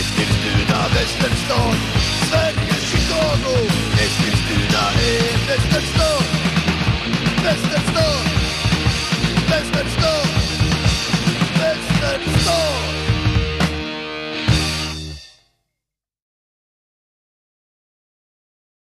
Estil stuna, Västernstad Sverige, Chicago Eskilstuna är Västernstad Västernstad Västernstad